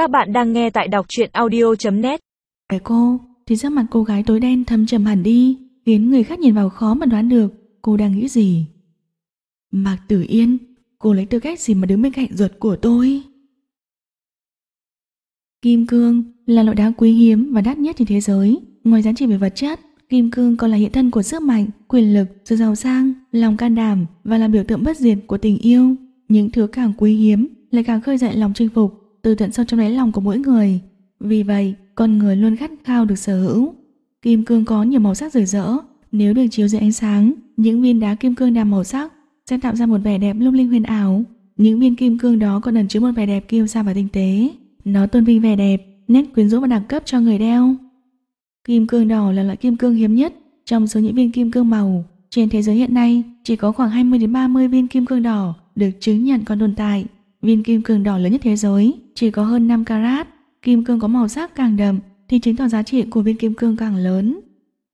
Các bạn đang nghe tại đọc truyện audio.net Cái cô thì sắc mặt cô gái tối đen thâm trầm hẳn đi khiến người khác nhìn vào khó mà đoán được cô đang nghĩ gì. Mạc Tử Yên, cô lấy tư cách gì mà đứng bên cạnh ruột của tôi? Kim cương là loại đá quý hiếm và đắt nhất trên thế giới. Ngoài giá trị về vật chất, kim cương còn là hiện thân của sức mạnh, quyền lực, sự giàu sang, lòng can đảm và là biểu tượng bất diệt của tình yêu. Những thứ càng quý hiếm lại càng khơi dậy lòng chinh phục từ tận sâu trong đáy lòng của mỗi người. Vì vậy, con người luôn khát khao được sở hữu. Kim cương có nhiều màu sắc rực rỡ, nếu được chiếu dưới ánh sáng, những viên đá kim cương đa màu sắc sẽ tạo ra một vẻ đẹp lung linh huyền ảo. Những viên kim cương đó còn ẩn chứa một vẻ đẹp kiêu sa và tinh tế. Nó tôn vinh vẻ đẹp, nét quyến rũ và đẳng cấp cho người đeo. Kim cương đỏ là loại kim cương hiếm nhất trong số những viên kim cương màu. Trên thế giới hiện nay, chỉ có khoảng 20 đến 30 viên kim cương đỏ được chứng nhận còn tồn tại. Viên kim cương đỏ lớn nhất thế giới chỉ có hơn 5 carat. Kim cương có màu sắc càng đậm thì chứng tỏ giá trị của viên kim cương càng lớn.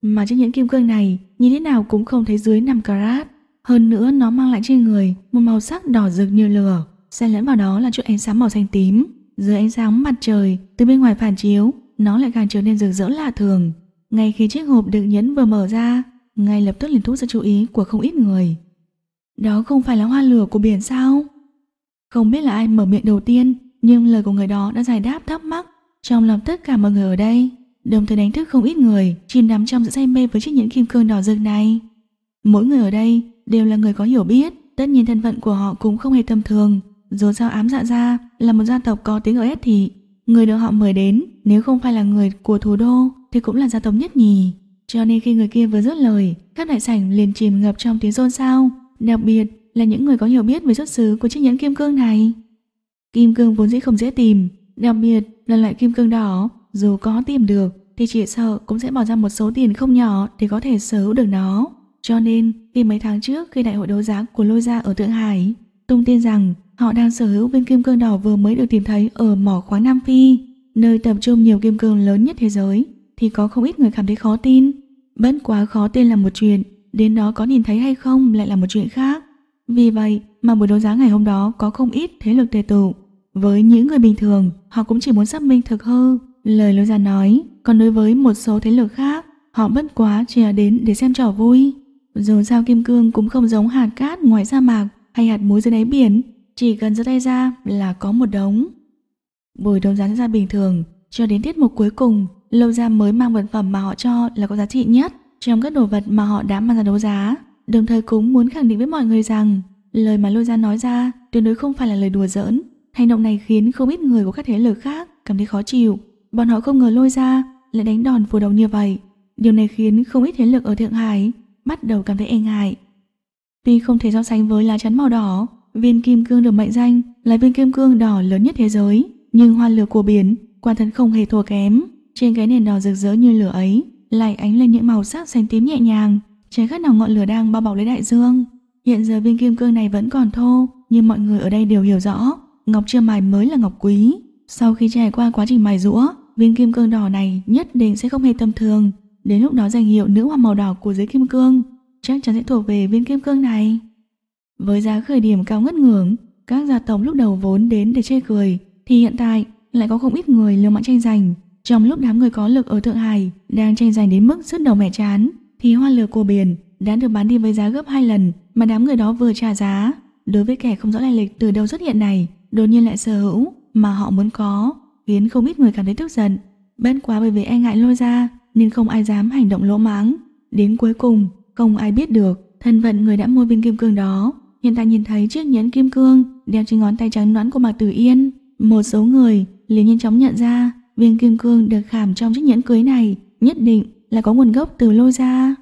Mà chiếc nhẫn kim cương này, nhìn thế nào cũng không thấy dưới 5 carat. Hơn nữa nó mang lại trên người một màu sắc đỏ rực như lửa, xen lẫn vào đó là chút ánh sáng màu xanh tím. Dưới ánh sáng mặt trời từ bên ngoài phản chiếu, nó lại càng trở nên rực rỡ lạ thường. Ngay khi chiếc hộp đựng nhẫn vừa mở ra, ngay lập tức liền thu hút sự chú ý của không ít người. Đó không phải là hoa lửa của biển sao? Không biết là ai mở miệng đầu tiên, nhưng lời của người đó đã giải đáp thắc mắc trong lòng tất cả mọi người ở đây, đồng thời đánh thức không ít người chìm đắm trong sự say mê với chiếc nhẫn kim cương đỏ rực này. Mỗi người ở đây đều là người có hiểu biết, tất nhiên thân phận của họ cũng không hề tầm thường. Dù sao ám dạ gia là một gia tộc có tiếng ở S thị, người được họ mời đến nếu không phải là người của thủ đô thì cũng là gia tộc nhất nhì. Cho nên khi người kia vừa dứt lời, các đại sảnh liền chìm ngập trong tiếng xôn xao, đặc biệt là những người có hiểu biết về xuất xứ của chiếc nhẫn kim cương này. Kim cương vốn dĩ không dễ tìm, đặc biệt là loại kim cương đỏ, dù có tìm được thì chỉ sợ cũng sẽ bỏ ra một số tiền không nhỏ để có thể sở hữu được nó. Cho nên, khi mấy tháng trước khi đại hội đấu giá của Lôi Gia ở Thượng Hải, tung tin rằng họ đang sở hữu viên kim cương đỏ vừa mới được tìm thấy ở mỏ khoáng Nam Phi, nơi tập trung nhiều kim cương lớn nhất thế giới, thì có không ít người cảm thấy khó tin. Bất quá khó tin là một chuyện, đến đó có nhìn thấy hay không lại là một chuyện khác. Vì vậy mà buổi đấu giá ngày hôm đó có không ít thế lực tề tụ. Với những người bình thường, họ cũng chỉ muốn xác minh thực hư, lời lối ra nói, còn đối với một số thế lực khác, họ bất quá chỉ là đến để xem trò vui. Dù sao kim cương cũng không giống hạt cát ngoài sa mạc hay hạt muối dưới đáy biển, chỉ cần giơ tay ra là có một đống. Buổi đấu giá ra bình thường, cho đến tiết mục cuối cùng, lâu ra mới mang vật phẩm mà họ cho là có giá trị nhất trong các đồ vật mà họ đã mang ra đấu giá đồng thời cũng muốn khẳng định với mọi người rằng lời mà lôi Gia nói ra tuyệt đối không phải là lời đùa giỡn. Hành động này khiến không ít người của các thế lực khác cảm thấy khó chịu. Bọn họ không ngờ lôi Gia lại đánh đòn phù đầu như vậy. Điều này khiến không ít thế lực ở Thượng Hải bắt đầu cảm thấy e ngại. Tuy không thể so sánh với lá chắn màu đỏ, viên kim cương được mệnh danh là viên kim cương đỏ lớn nhất thế giới, nhưng hoa lửa của biển quả thật không hề thua kém. Trên cái nền đỏ rực rỡ như lửa ấy, lại ánh lên những màu sắc xanh tím nhẹ nhàng, Trái khác nào ngọn lửa đang bao bọc lấy đại dương. Hiện giờ viên kim cương này vẫn còn thô, nhưng mọi người ở đây đều hiểu rõ, ngọc chưa mài mới là ngọc quý. Sau khi trải qua quá trình mài rũa, viên kim cương đỏ này nhất định sẽ không hề tầm thường. Đến lúc đó danh hiệu nữ hoa màu đỏ của giới kim cương chắc chắn sẽ thuộc về viên kim cương này. Với giá khởi điểm cao ngất ngưỡng, các gia tộc lúc đầu vốn đến để chê cười, thì hiện tại lại có không ít người liều mạng tranh giành. Trong lúc đám người có lực ở Thượng Hải đang tranh giành đến mức sứt đầu mẻ chán, thì hoa lửa của biển đã được bán đi với giá gấp hai lần mà đám người đó vừa trả giá. Đối với kẻ không rõ lai lịch từ đâu xuất hiện này, đột nhiên lại sở hữu mà họ muốn có, khiến không ít người cảm thấy tức giận. Bất quá bởi vì e ngại lôi ra nên không ai dám hành động lỗ mãng. Đến cuối cùng, không ai biết được thân phận người đã mua viên kim cương đó. Hiện tại nhìn thấy chiếc nhẫn kim cương đeo trên ngón tay trắng nõn của Mạc Tử Yên. Một số người liền nhanh chóng nhận ra viên kim cương được khảm trong chiếc nhẫn cưới này nhất định là có nguồn gốc từ Lôi Gia.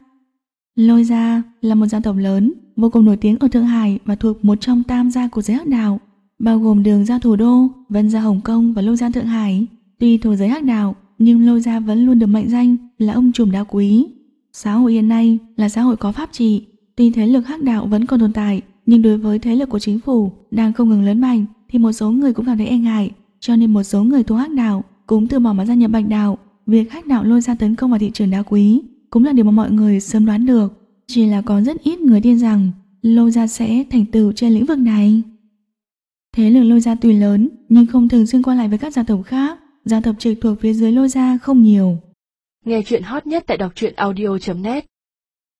Lôi Gia là một gia tộc lớn, vô cùng nổi tiếng ở Thượng Hải và thuộc một trong tam gia của giới hắc đạo, bao gồm đường gia thủ đô, vân gia Hồng Kông và Lôi Gia Thượng Hải. Tuy thuộc giới hắc đạo, nhưng Lôi Gia vẫn luôn được mệnh danh là ông trùm đá quý. Xã hội hiện nay là xã hội có pháp trị, tuy thế lực hắc đạo vẫn còn tồn tại, nhưng đối với thế lực của chính phủ đang không ngừng lớn mạnh thì một số người cũng cảm thấy e ngại, cho nên một số người thuộc hắc đạo cũng từ bỏ mà gia nhập bạch đạo Việc khách đạo lôi ra tấn công vào thị trường đá quý cũng là điều mà mọi người sớm đoán được, chỉ là có rất ít người tin rằng lôi ra sẽ thành tựu trên lĩnh vực này. Thế lực lôi gia tuy lớn nhưng không thường xuyên qua lại với các gia tộc khác, gia tộc trực thuộc phía dưới lôi gia không nhiều. Nghe chuyện hot nhất tại đọc truyện audio.net